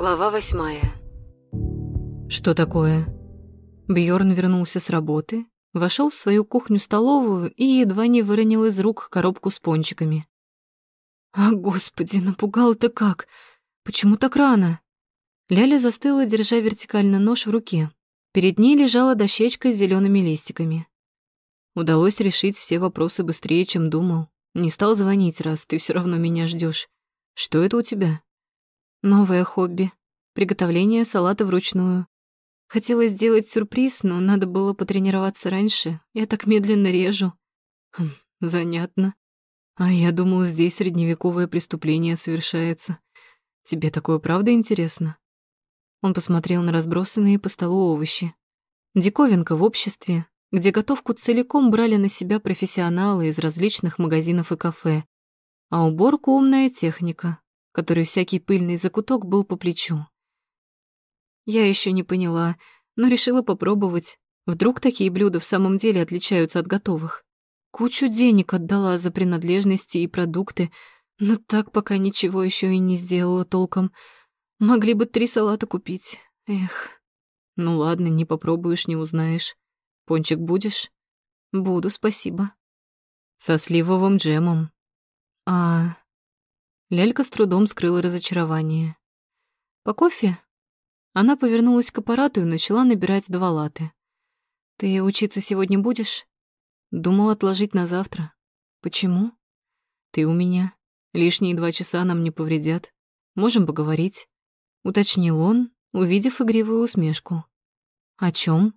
Глава восьмая. Что такое? Бьорн вернулся с работы, вошел в свою кухню-столовую и едва не выронил из рук коробку с пончиками. А, господи, напугал-то как? Почему так рано? Ляля застыла, держа вертикально нож в руке. Перед ней лежала дощечка с зелеными листиками. Удалось решить все вопросы быстрее, чем думал. Не стал звонить, раз ты все равно меня ждешь. Что это у тебя? Новое хобби. Приготовление салата вручную. Хотела сделать сюрприз, но надо было потренироваться раньше. Я так медленно режу. Хм, занятно. А я думал, здесь средневековое преступление совершается. Тебе такое правда интересно? Он посмотрел на разбросанные по столу овощи. Диковинка в обществе, где готовку целиком брали на себя профессионалы из различных магазинов и кафе, а уборку умная техника, который всякий пыльный закуток был по плечу. Я еще не поняла, но решила попробовать. Вдруг такие блюда в самом деле отличаются от готовых. Кучу денег отдала за принадлежности и продукты, но так пока ничего еще и не сделала толком. Могли бы три салата купить. Эх. Ну ладно, не попробуешь, не узнаешь. Пончик будешь? Буду, спасибо. Со сливовым джемом. А, Лялька с трудом скрыла разочарование. «По кофе?» Она повернулась к аппарату и начала набирать два латы. «Ты учиться сегодня будешь?» «Думал отложить на завтра. Почему?» «Ты у меня. Лишние два часа нам не повредят. Можем поговорить», — уточнил он, увидев игривую усмешку. «О чем?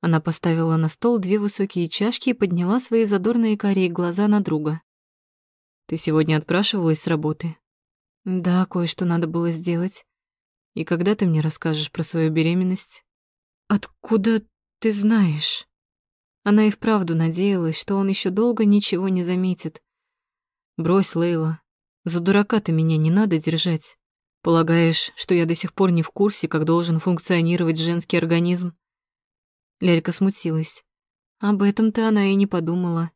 Она поставила на стол две высокие чашки и подняла свои задорные карие глаза на друга. Ты сегодня отпрашивалась с работы? Да, кое-что надо было сделать. И когда ты мне расскажешь про свою беременность? Откуда ты знаешь? Она и вправду надеялась, что он еще долго ничего не заметит. Брось, Лейла. За дурака ты меня не надо держать. Полагаешь, что я до сих пор не в курсе, как должен функционировать женский организм? Лялька смутилась. Об этом-то она и не подумала.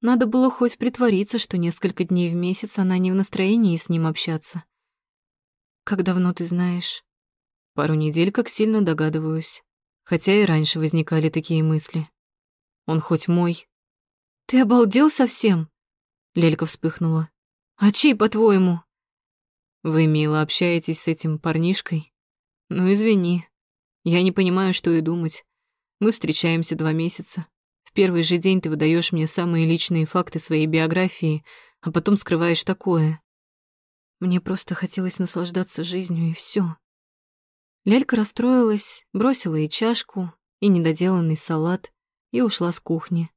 Надо было хоть притвориться, что несколько дней в месяц она не в настроении с ним общаться. «Как давно ты знаешь?» «Пару недель, как сильно догадываюсь. Хотя и раньше возникали такие мысли. Он хоть мой». «Ты обалдел совсем?» Лелька вспыхнула. «А чей, по-твоему?» «Вы, мило, общаетесь с этим парнишкой? Ну, извини. Я не понимаю, что и думать. Мы встречаемся два месяца. В первый же день ты выдаешь мне самые личные факты своей биографии, а потом скрываешь такое. Мне просто хотелось наслаждаться жизнью, и все. Лялька расстроилась, бросила и чашку, и недоделанный салат, и ушла с кухни.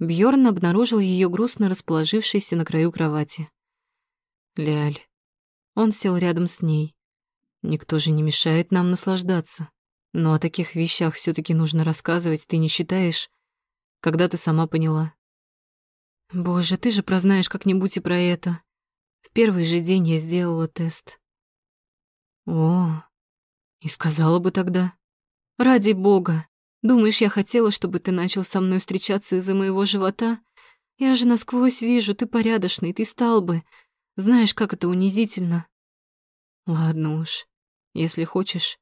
Бьорн обнаружил ее грустно расположившейся на краю кровати. «Ляль». Он сел рядом с ней. «Никто же не мешает нам наслаждаться. Но о таких вещах все таки нужно рассказывать, ты не считаешь?» Когда ты сама поняла. Боже, ты же прознаешь как-нибудь и про это. В первый же день я сделала тест. О, и сказала бы тогда. Ради бога. Думаешь, я хотела, чтобы ты начал со мной встречаться из-за моего живота? Я же насквозь вижу, ты порядочный, ты стал бы. Знаешь, как это унизительно. Ладно уж, если хочешь,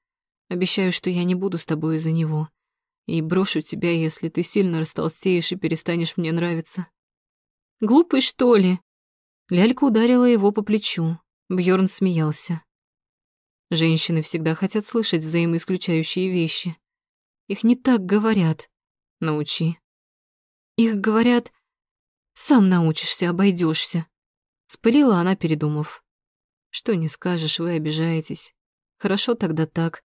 обещаю, что я не буду с тобой из-за него и брошу тебя, если ты сильно растолстеешь и перестанешь мне нравиться. Глупый, что ли? Лялька ударила его по плечу. Бьорн смеялся. Женщины всегда хотят слышать взаимоисключающие вещи. Их не так говорят. Научи. Их говорят, сам научишься, обойдешься. Спылила она, передумав. Что не скажешь, вы обижаетесь. Хорошо тогда так.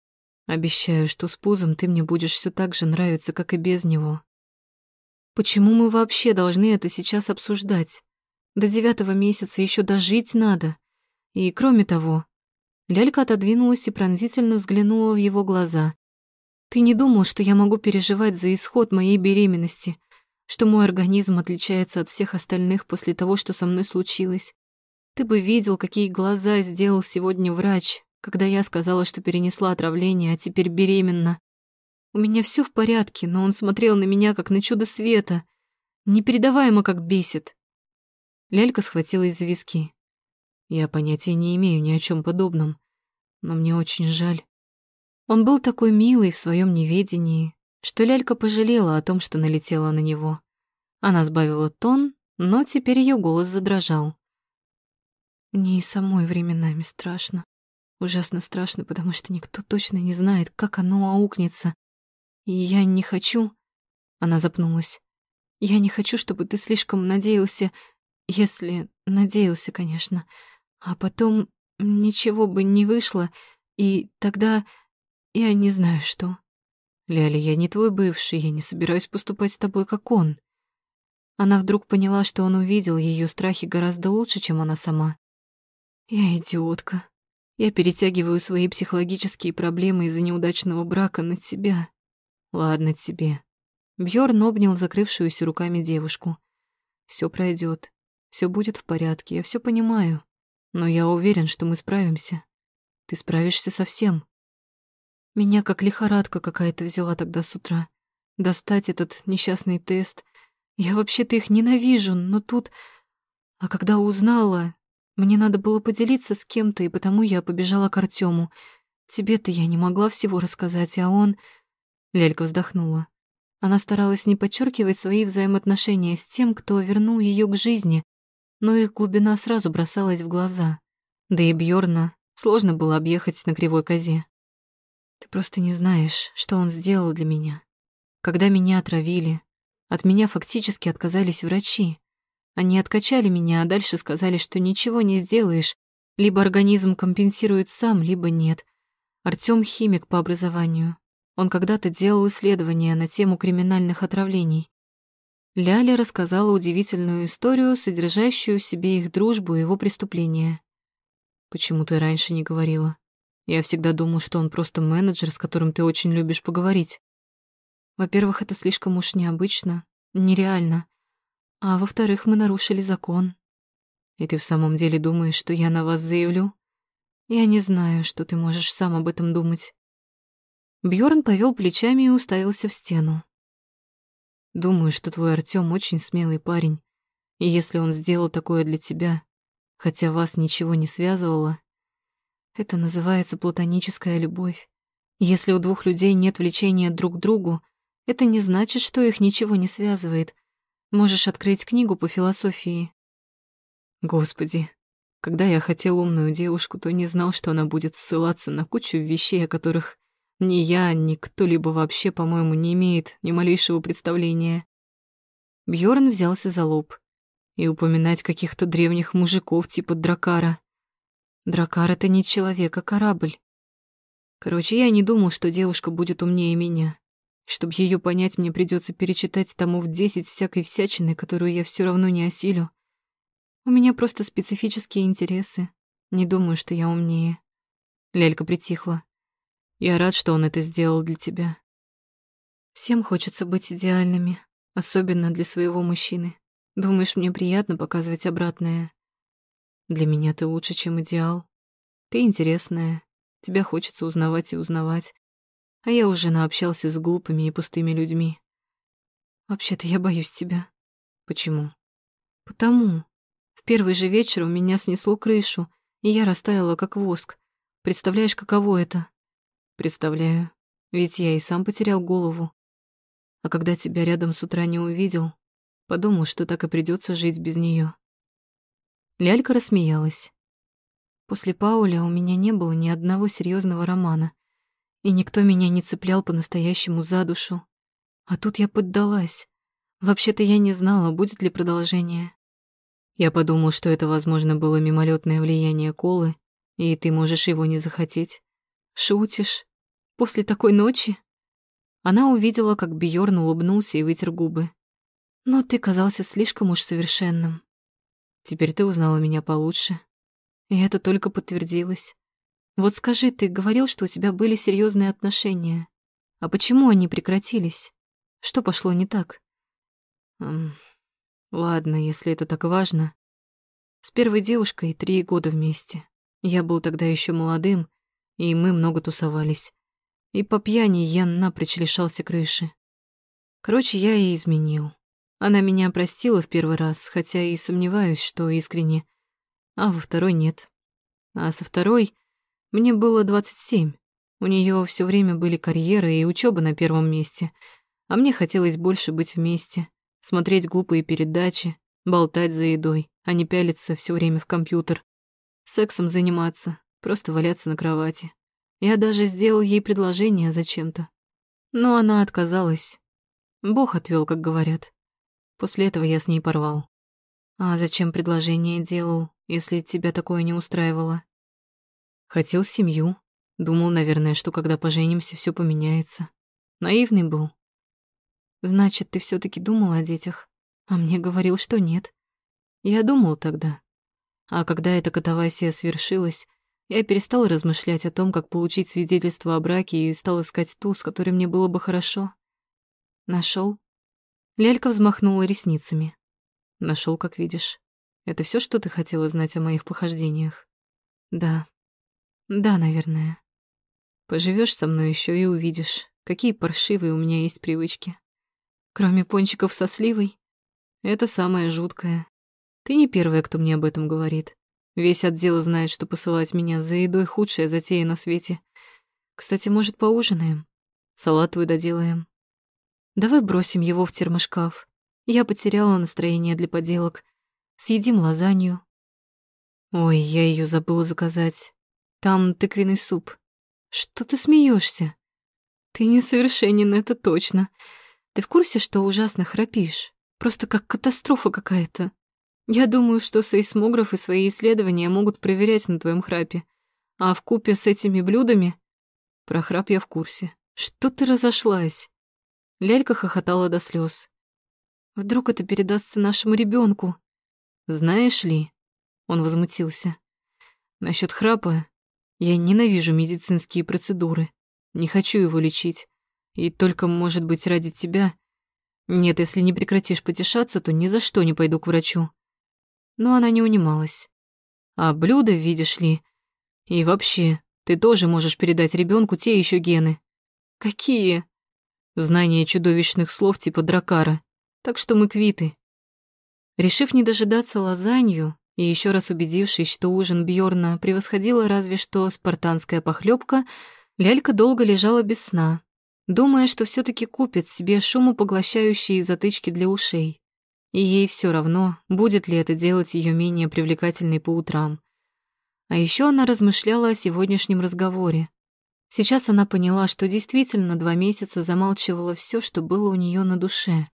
Обещаю, что с пузом ты мне будешь все так же нравиться, как и без него. Почему мы вообще должны это сейчас обсуждать? До девятого месяца еще дожить надо. И кроме того, Лялька отодвинулась и пронзительно взглянула в его глаза. Ты не думал, что я могу переживать за исход моей беременности, что мой организм отличается от всех остальных после того, что со мной случилось? Ты бы видел, какие глаза сделал сегодня врач, когда я сказала, что перенесла отравление, а теперь беременна. У меня все в порядке, но он смотрел на меня, как на чудо света. Непередаваемо, как бесит. Лялька схватилась за виски. Я понятия не имею ни о чем подобном. но мне очень жаль. Он был такой милый в своем неведении, что лялька пожалела о том, что налетела на него. Она сбавила тон, но теперь ее голос задрожал. Мне и самой временами страшно. Ужасно страшно, потому что никто точно не знает, как оно аукнется. И я не хочу... Она запнулась. Я не хочу, чтобы ты слишком надеялся, если надеялся, конечно. А потом ничего бы не вышло, и тогда я не знаю что. Ляля, я не твой бывший, я не собираюсь поступать с тобой, как он. Она вдруг поняла, что он увидел ее страхи гораздо лучше, чем она сама. Я идиотка. Я перетягиваю свои психологические проблемы из-за неудачного брака на тебя. Ладно тебе. Бьорн обнял закрывшуюся руками девушку. Все пройдет, все будет в порядке, я все понимаю. Но я уверен, что мы справимся. Ты справишься со всем. Меня как лихорадка какая-то взяла тогда с утра. Достать этот несчастный тест. Я вообще-то их ненавижу, но тут... А когда узнала, мне надо было поделиться с кем-то, и потому я побежала к Артему. Тебе-то я не могла всего рассказать, а он... Лелька вздохнула. Она старалась не подчеркивать свои взаимоотношения с тем, кто вернул ее к жизни, но их глубина сразу бросалась в глаза. Да и Бьорна сложно было объехать на кривой козе. Ты просто не знаешь, что он сделал для меня. Когда меня отравили, от меня фактически отказались врачи. Они откачали меня, а дальше сказали, что ничего не сделаешь. Либо организм компенсирует сам, либо нет. Артём химик по образованию. Он когда-то делал исследования на тему криминальных отравлений. Ляля рассказала удивительную историю, содержащую в себе их дружбу и его преступления. «Почему ты раньше не говорила? Я всегда думал, что он просто менеджер, с которым ты очень любишь поговорить. Во-первых, это слишком уж необычно, нереально. А во-вторых, мы нарушили закон. И ты в самом деле думаешь, что я на вас заявлю? Я не знаю, что ты можешь сам об этом думать. Бьорн повел плечами и уставился в стену. Думаю, что твой Артём очень смелый парень. И если он сделал такое для тебя, хотя вас ничего не связывало, это называется платоническая любовь. Если у двух людей нет влечения друг к другу, это не значит, что их ничего не связывает, Можешь открыть книгу по философии. Господи, когда я хотел умную девушку, то не знал, что она будет ссылаться на кучу вещей, о которых ни я, ни кто-либо вообще, по-моему, не имеет ни малейшего представления. Бьорн взялся за лоб. И упоминать каких-то древних мужиков типа Дракара. Дракар — это не человек, а корабль. Короче, я не думал, что девушка будет умнее меня. Чтобы ее понять, мне придется перечитать тому в десять всякой всячины, которую я все равно не осилю. У меня просто специфические интересы. Не думаю, что я умнее. Лелька притихла. Я рад, что он это сделал для тебя. Всем хочется быть идеальными, особенно для своего мужчины. Думаешь, мне приятно показывать обратное? Для меня ты лучше, чем идеал. Ты интересная. Тебя хочется узнавать и узнавать а я уже наобщался с глупыми и пустыми людьми. Вообще-то я боюсь тебя. Почему? Потому. В первый же вечер у меня снесло крышу, и я растаяла, как воск. Представляешь, каково это? Представляю. Ведь я и сам потерял голову. А когда тебя рядом с утра не увидел, подумал, что так и придется жить без нее. Лялька рассмеялась. После Пауля у меня не было ни одного серьезного романа — и никто меня не цеплял по-настоящему за душу. А тут я поддалась. Вообще-то я не знала, будет ли продолжение. Я подумал, что это, возможно, было мимолетное влияние колы, и ты можешь его не захотеть. Шутишь? После такой ночи? Она увидела, как Бьорн улыбнулся и вытер губы. Но ты казался слишком уж совершенным. Теперь ты узнала меня получше. И это только подтвердилось. Вот скажи, ты говорил, что у тебя были серьезные отношения. А почему они прекратились? Что пошло не так? Эм, ладно, если это так важно. С первой девушкой три года вместе. Я был тогда еще молодым, и мы много тусовались. И по пьяни я напрочь лишался крыши. Короче, я ей изменил. Она меня простила в первый раз, хотя и сомневаюсь, что искренне. А во второй нет. А со второй Мне было 27. У нее все время были карьера и учеба на первом месте, а мне хотелось больше быть вместе, смотреть глупые передачи, болтать за едой, а не пялиться все время в компьютер, сексом заниматься, просто валяться на кровати. Я даже сделал ей предложение зачем-то. Но она отказалась. Бог отвел, как говорят. После этого я с ней порвал. А зачем предложение делал, если тебя такое не устраивало? Хотел семью. Думал, наверное, что когда поженимся, все поменяется. Наивный был. Значит, ты все таки думал о детях, а мне говорил, что нет. Я думал тогда. А когда эта катавасия свершилась, я перестал размышлять о том, как получить свидетельство о браке и стал искать ту, с которой мне было бы хорошо. Нашел. Лялька взмахнула ресницами. Нашел, как видишь. Это все, что ты хотела знать о моих похождениях? Да. Да, наверное. Поживешь со мной еще и увидишь, какие паршивые у меня есть привычки. Кроме пончиков со сливой. Это самое жуткое. Ты не первая, кто мне об этом говорит. Весь отдел знает, что посылать меня за едой худшая затея на свете. Кстати, может, поужинаем? Салат твой доделаем. Давай бросим его в термошкаф. Я потеряла настроение для поделок. Съедим лазанью. Ой, я ее забыла заказать. Там тыквенный суп. Что ты смеешься? Ты несовершенен, это точно. Ты в курсе, что ужасно храпишь? Просто как катастрофа какая-то. Я думаю, что сейсмографы свои исследования могут проверять на твоем храпе. А в купе с этими блюдами... Про храп я в курсе. Что ты разошлась? Лялька хохотала до слез. Вдруг это передастся нашему ребенку? Знаешь ли, он возмутился. Насчет храпа я ненавижу медицинские процедуры. Не хочу его лечить. И только, может быть, ради тебя. Нет, если не прекратишь потешаться, то ни за что не пойду к врачу но она не унималась. А блюдо, видишь ли, и вообще, ты тоже можешь передать ребенку те еще гены. Какие? Знание чудовищных слов типа дракара. Так что мы квиты. Решив не дожидаться лазанью и еще раз убедившись, что ужин Бьорна превосходила разве что спартанская похлебка, лялька долго лежала без сна, думая, что все таки купит себе шумопоглощающие затычки для ушей и ей все равно, будет ли это делать ее менее привлекательной по утрам. А еще она размышляла о сегодняшнем разговоре. Сейчас она поняла, что действительно два месяца замалчивала все, что было у нее на душе.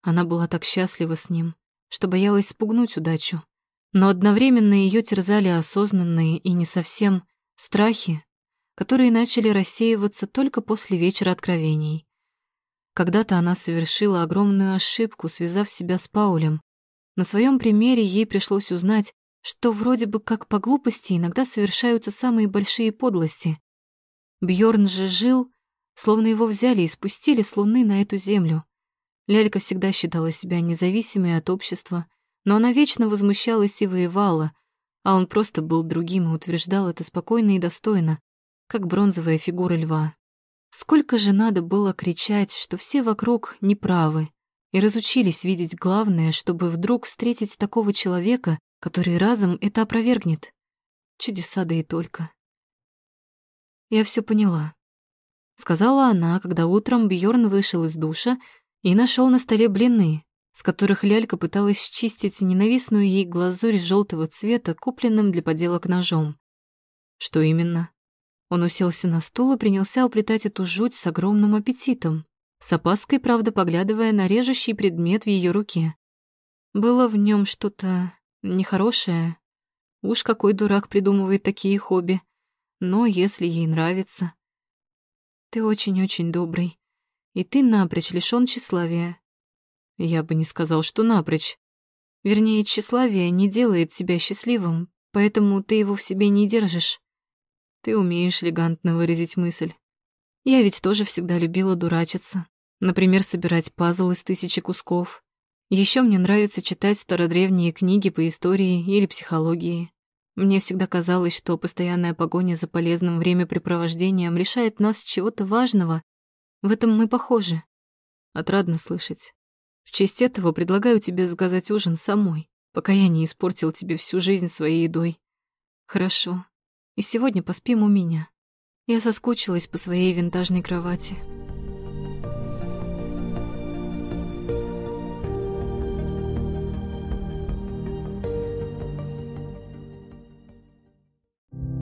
Она была так счастлива с ним, что боялась спугнуть удачу. Но одновременно ее терзали осознанные и не совсем страхи, которые начали рассеиваться только после вечера откровений. Когда-то она совершила огромную ошибку, связав себя с Паулем. На своем примере ей пришлось узнать, что вроде бы как по глупости иногда совершаются самые большие подлости. Бьорн же жил, словно его взяли и спустили с луны на эту землю. Лялька всегда считала себя независимой от общества, но она вечно возмущалась и воевала, а он просто был другим и утверждал это спокойно и достойно, как бронзовая фигура льва. Сколько же надо было кричать, что все вокруг неправы, и разучились видеть главное, чтобы вдруг встретить такого человека, который разом это опровергнет. Чудеса да и только. Я все поняла. Сказала она, когда утром Бьорн вышел из душа и нашел на столе блины, с которых лялька пыталась счистить ненавистную ей глазурь желтого цвета, купленным для поделок ножом. Что именно? Он уселся на стул и принялся уплетать эту жуть с огромным аппетитом, с опаской, правда, поглядывая на режущий предмет в ее руке. Было в нем что-то нехорошее. Уж какой дурак придумывает такие хобби. Но если ей нравится... Ты очень-очень добрый, и ты напрочь лишён тщеславия. Я бы не сказал, что напрочь. Вернее, тщеславие не делает тебя счастливым, поэтому ты его в себе не держишь. Ты умеешь элегантно выразить мысль. Я ведь тоже всегда любила дурачиться. Например, собирать пазл из тысячи кусков. Еще мне нравится читать стародревние книги по истории или психологии. Мне всегда казалось, что постоянная погоня за полезным времяпрепровождением лишает нас чего-то важного. В этом мы похожи. Отрадно слышать. В честь этого предлагаю тебе заказать ужин самой, пока я не испортил тебе всю жизнь своей едой. Хорошо, и сегодня поспим у меня. Я соскучилась по своей винтажной кровати.